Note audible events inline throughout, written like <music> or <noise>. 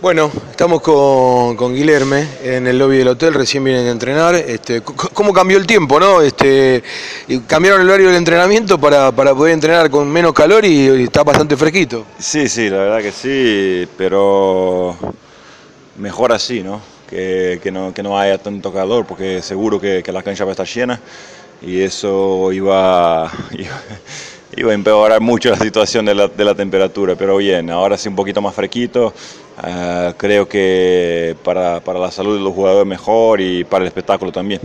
Bueno, estamos con, con Guilherme en el lobby del hotel, recién vienen de entrenar. Este, ¿Cómo cambió el tiempo, no? Este, cambiaron el horario del entrenamiento para, para poder entrenar con menos calor y, está bastante fresquito. Sí, sí, la verdad que sí, pero mejor así, ¿no? Que, que no, que no haya tanto calor, porque seguro que, la cancha va a estar llena y eso iba, <laughs> iba iba a empeorar mucho la situación de la, de la, temperatura, pero bien, ahora sí un poquito más fresquito, uh, creo que para, para, la salud de los jugadores mejor y para el espectáculo también.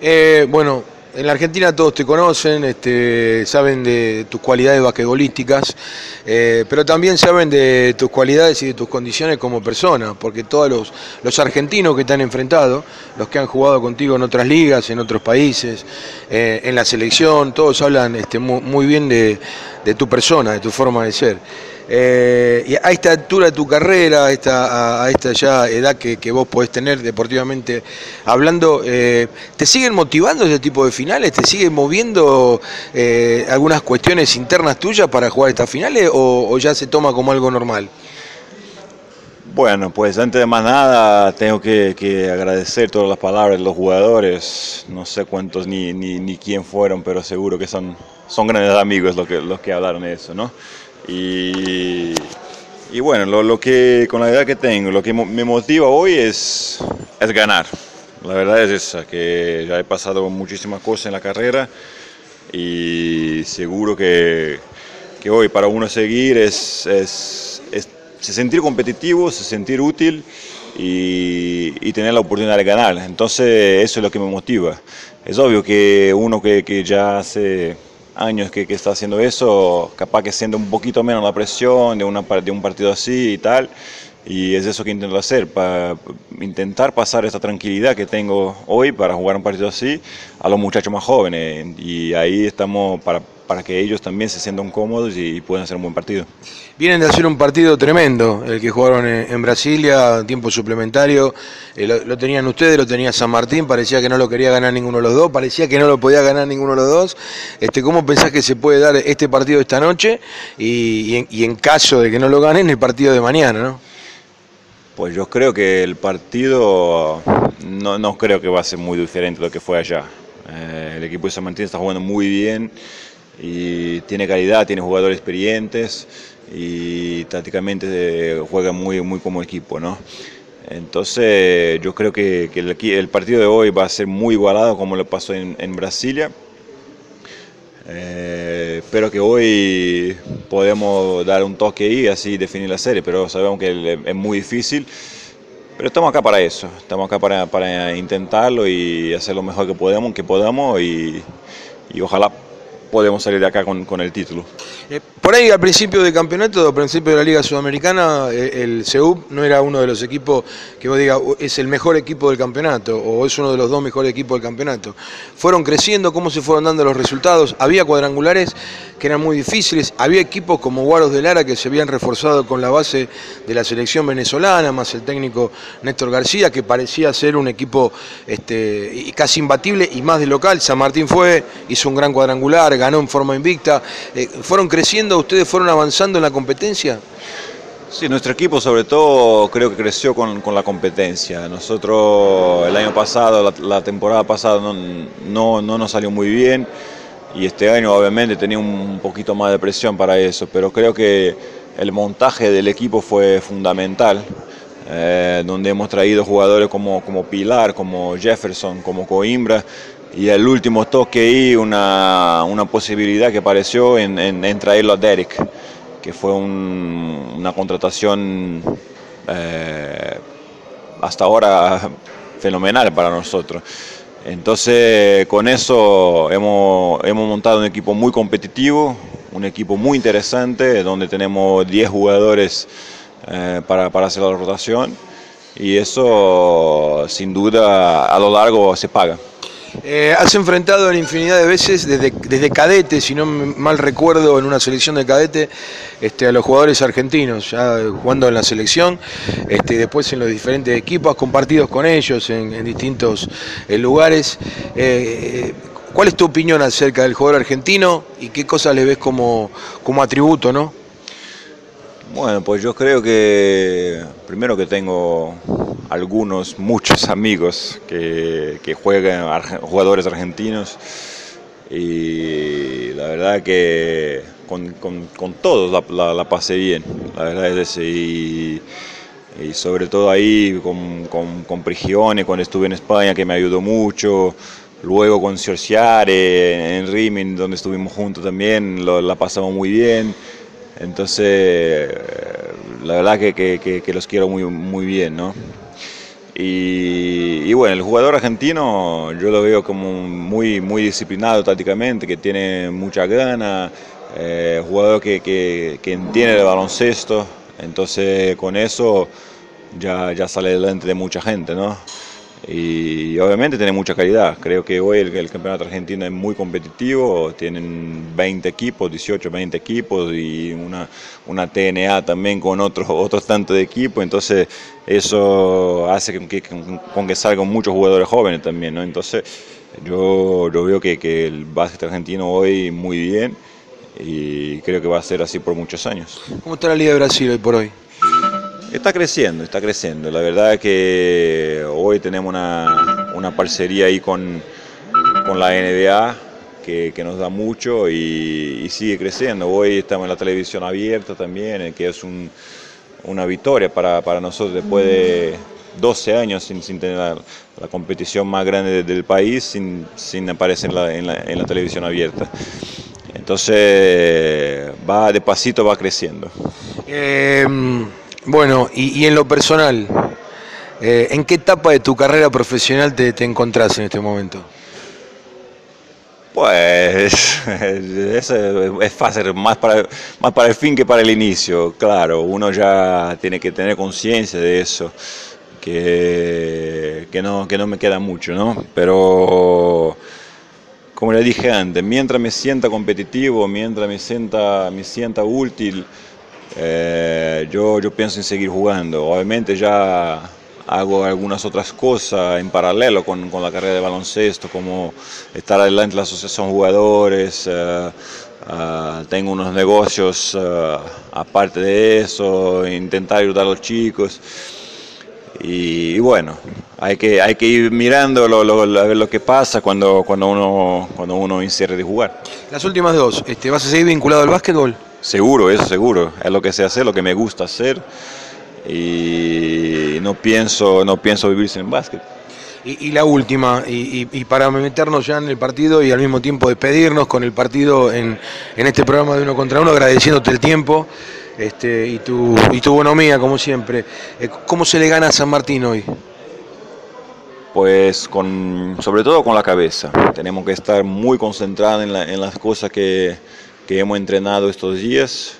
Eh, bueno, en la Argentina todos te conocen, este, saben de tus cualidades basquetbolísticas, eh, pero también saben de tus cualidades y de tus condiciones como persona, porque todos los, los, argentinos que te han enfrentado, los que han jugado contigo en otras ligas, en otros países, eh, en la selección, todos hablan este, muy, muy bien de, de tu persona, de tu forma de ser. Eh, y a esta altura de tu carrera, a esta, a, esta ya edad que, vos podés tener deportivamente hablando, eh, ¿te siguen motivando ese tipo de finales? ¿Te siguen moviendo eh, algunas cuestiones internas tuyas para jugar estas finales o, ya se toma como algo normal? Bueno, pues antes de más nada tengo que, que agradecer todas las palabras de los jugadores, no sé cuántos ni, ni, ni quién fueron, pero seguro que son, son grandes amigos los que, los que hablaron de eso, ¿no? Y, y bueno, lo, lo, que con la edad que tengo, lo que me motiva hoy es, es ganar. La verdad es esa, que ya he pasado muchísimas cosas en la carrera y seguro que, que hoy para uno seguir es, es, es se sentir competitivo, se sentir útil y, y, tener la oportunidad de ganar. Entonces eso es lo que me motiva. Es obvio que uno que, que ya hace años que, que, está haciendo eso, capaz que siente un poquito menos la presión de, una, de un partido así y tal. Y es eso que intento hacer, para intentar pasar esta tranquilidad que tengo hoy para jugar un partido así a los muchachos más jóvenes. Y ahí estamos para, para que ellos también se sientan cómodos y puedan hacer un buen partido. Vienen de hacer un partido tremendo, el que jugaron en, en Brasilia, tiempo suplementario, eh, lo, lo, tenían ustedes, lo tenía San Martín, parecía que no lo quería ganar ninguno de los dos, parecía que no lo podía ganar ninguno de los dos. Este, ¿Cómo pensás que se puede dar este partido esta noche y, y, en, y en caso de que no lo ganen, el partido de mañana, no? Pues yo creo que el partido no, no, creo que va a ser muy diferente de lo que fue allá. Eh, el equipo de San Martín está jugando muy bien y tiene calidad, tiene jugadores experientes y tácticamente eh, juega muy, muy como equipo, ¿no? Entonces yo creo que, que el, el, partido de hoy va a ser muy igualado como lo pasó en, en Brasilia. Eh, espero que hoy podemos dar un toque y así definir la serie, pero sabemos que es muy difícil. Pero estamos acá para eso, estamos acá para, para intentarlo y hacer lo mejor que podamos, que podamos y, y ojalá podemos salir de acá con, con el título. Eh, por ahí al principio del campeonato, al principio de la Liga Sudamericana, eh, el CEUP no era uno de los equipos que vos digas es el mejor equipo del campeonato o es uno de los dos mejores equipos del campeonato. Fueron creciendo, cómo se fueron dando los resultados. Había cuadrangulares que eran muy difíciles, había equipos como Guaros de Lara que se habían reforzado con la base de la selección venezolana, más el técnico Néstor García, que parecía ser un equipo este, casi imbatible y más de local. San Martín fue, hizo un gran cuadrangular, ganó en forma invicta. Eh, ¿Fueron creciendo, ustedes fueron avanzando en la competencia? Sí, nuestro equipo sobre todo creo que creció con, la competencia. Nosotros el año pasado, la, temporada pasada no, no, no, nos salió muy bien y este año obviamente tenía un poquito más de presión para eso, pero creo que el montaje del equipo fue fundamental. Eh, donde hemos traído jugadores como, como Pilar, como Jefferson, como Coimbra, y el último toque y una, una posibilidad que apareció en, traerlo a Derek, que fue un, una contratación eh, hasta ahora <laughs> fenomenal para nosotros. Entonces con eso hemos, hemos montado un equipo muy competitivo, un equipo muy interesante, donde tenemos 10 jugadores eh, para, para hacer la rotación y eso sin duda a lo largo se paga. Eh, has enfrentado en infinidad de veces, desde, desde cadete, si no mal recuerdo, en una selección de cadete, este, a los jugadores argentinos, ya jugando en la selección, este, después en los diferentes equipos, has compartido con ellos en, en distintos eh, lugares. Eh, ¿Cuál es tu opinión acerca del jugador argentino y qué cosas le ves como, como atributo, no? Bueno, pues yo creo que primero que tengo algunos, muchos amigos que, que juegan, jugadores argentinos, y la verdad que con, todos la, la, pasé bien, la verdad es ese, y, sobre todo ahí con, con, con, Prigione cuando estuve en España que me ayudó mucho, luego con Ciorciare en Rimin donde estuvimos juntos también, la pasamos muy bien, entonces la verdad que, que, que los quiero muy, muy bien, ¿no? Y, bueno, el jugador argentino yo lo veo como muy, muy disciplinado tácticamente, que tiene mucha gana, eh, jugador que, que, que, entiende el baloncesto, entonces con eso ya, ya sale delante de mucha gente, ¿no? Y obviamente tiene mucha calidad. Creo que hoy el, campeonato argentino es muy competitivo, tienen 20 equipos, 18, 20 equipos y una, una TNA también con otros <laughs> otros tantos de equipos, entonces eso hace que, con que salgan muchos jugadores jóvenes también, ¿no? Entonces yo, yo veo que, que el básquet argentino hoy muy bien y creo que va a ser así por muchos años. ¿Cómo está la Liga de Brasil hoy por hoy? Está creciendo, está creciendo. La verdad que hoy tenemos una, una parcería ahí con, con la NBA que, que, nos da mucho y, sigue creciendo. Hoy estamos en la televisión abierta también, eh, que es un, una victoria para, para, nosotros después de 12 años sin, sin tener la, competición más grande del país, sin, sin aparecer en la, en, la, televisión abierta. Entonces va de pasito, va creciendo. Eh... Bueno, y, en lo personal, eh, ¿en qué etapa de tu carrera profesional te, te encontrás en este momento? Pues <laughs> eso es fácil, más para, más para el fin que para el inicio, claro, uno ya tiene que tener conciencia de eso, que, que, no, que no me queda mucho, ¿no? Pero como le dije antes, mientras me sienta competitivo, mientras me sienta, me sienta útil, eh, yo, yo pienso en seguir jugando. Obviamente ya hago algunas otras cosas en paralelo con, con la carrera de baloncesto, como estar adelante en la asociación jugadores, uh, tengo unos negocios uh, aparte de eso, intentar ayudar a los chicos. Y, y, bueno, hay que, hay que ir mirando lo, lo, a ver lo que pasa cuando, cuando, uno, cuando uno encierre de jugar. Las últimas dos, este, ¿vas a seguir vinculado al básquetbol? Seguro, eso seguro. Es lo que sé hacer, lo que me gusta hacer. Y no pienso, no pienso vivir sin básquet. Y, y la última, y, y, para meternos ya en el partido y al mismo tiempo despedirnos con el partido en, en este programa de uno contra uno, agradeciéndote el tiempo este, y, tu, y tu bonomía, como siempre. Eh, ¿Cómo se le gana a San Martín hoy? Pues con, sobre todo con la cabeza. Tenemos que estar muy concentrados en, la, en las cosas que, que hemos entrenado estos días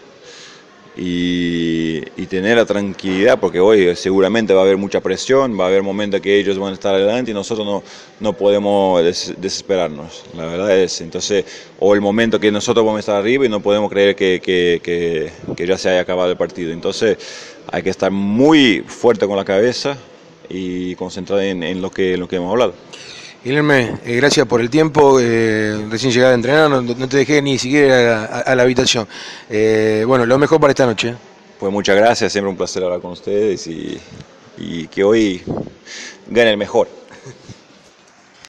y, y, tener la tranquilidad, porque hoy seguramente va a haber mucha presión, va a haber momentos que ellos van a estar adelante y nosotros no, no podemos des, desesperarnos, la verdad es, entonces, o el momento que nosotros vamos a estar arriba y no podemos creer que, que, que, que ya se haya acabado el partido, entonces hay que estar muy fuerte con la cabeza y concentrado en, en lo, que, en lo que hemos hablado. Guilherme, eh, gracias por el tiempo, eh, recién llegada a entrenar, no, te dejé ni siquiera a, a, la habitación. Eh, bueno, lo mejor para esta noche. Pues muchas gracias, siempre un placer hablar con ustedes y que hoy gane el mejor.